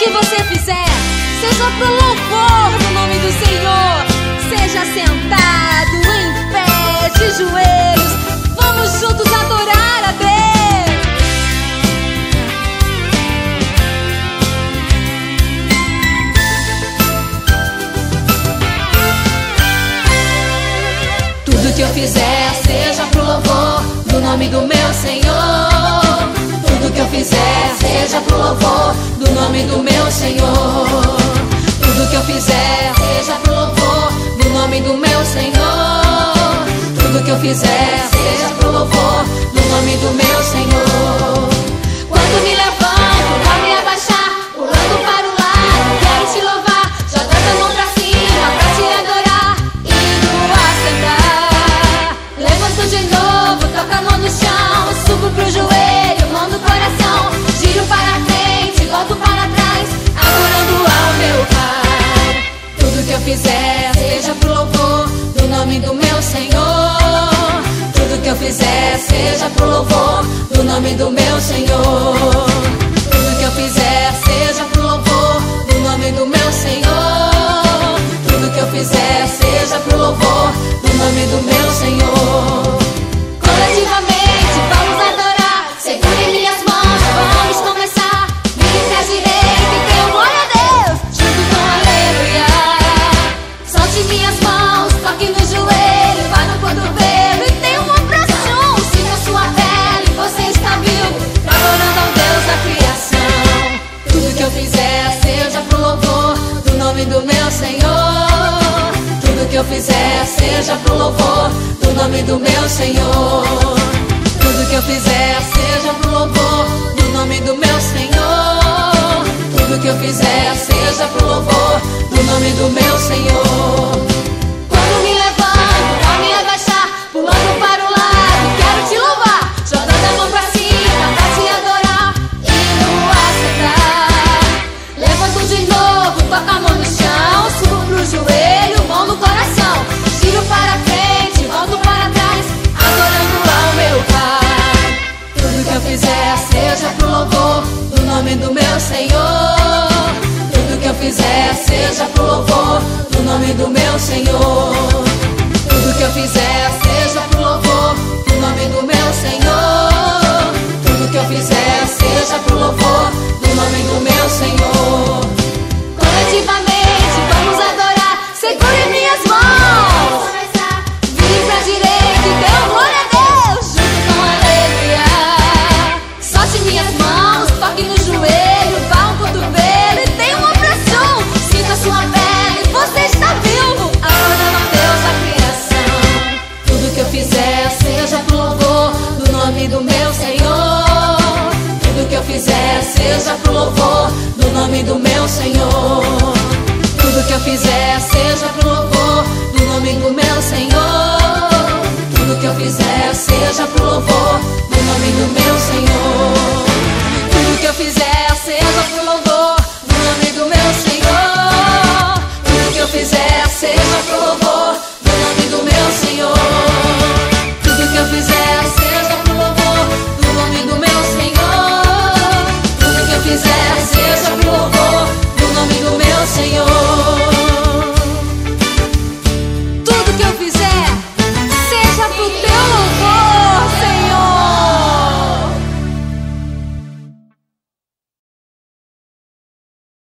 que você fizer, seja pro louvor do nome do Senhor. Seja sentado, em pé, de joelhos. Vamos juntos adorar a Deus. Tudo que eu fizer, seja pro louvor do nome do meu Senhor. Seja pro louvor do nome do meu Senhor. Tudo que eu fizer, seja pro louvor do nome do meu Senhor. Tudo que eu fizer, seja pro louvor do nome do meu Senhor. Pro louvor do nome do meu Senhor. Tudo que eu fizer, seja pro louvor do nome do meu Senhor. Tudo que eu fizer, seja pro louvor do nome do meu Senhor. Fizer, seja pro louvor do nome do meu Senhor. Tudo que eu fizer, seja pro louvor do nome do meu Senhor. Tudo que eu fizer, seja pro louvor do nome do meu Senhor. Tudo que eu fizer, seja pro louvor do nome do meu Senhor. Louvor do nome do meu Senhor. Tudo que eu fizer, seja pro louvor do nome do meu Senhor. Tudo que eu fizer, seja pro louvor